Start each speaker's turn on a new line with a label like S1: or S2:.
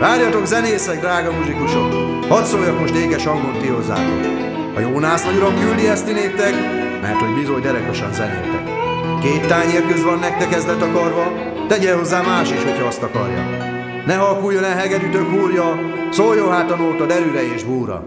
S1: Várjatok zenészek, drága muzsikusok! Hadd szóljak most ékes hangon ti hozzátok. A Jónász nagy uram küldi ezt ti néktek, mert hogy bizony derekosan zenéltek. Két tányér köz van nektek ez letakarva, tegye hozzá más is, hogyha azt akarja. Ne halkuljon el hegedűtök húrja, szóljon hát a nóta derűre és búra.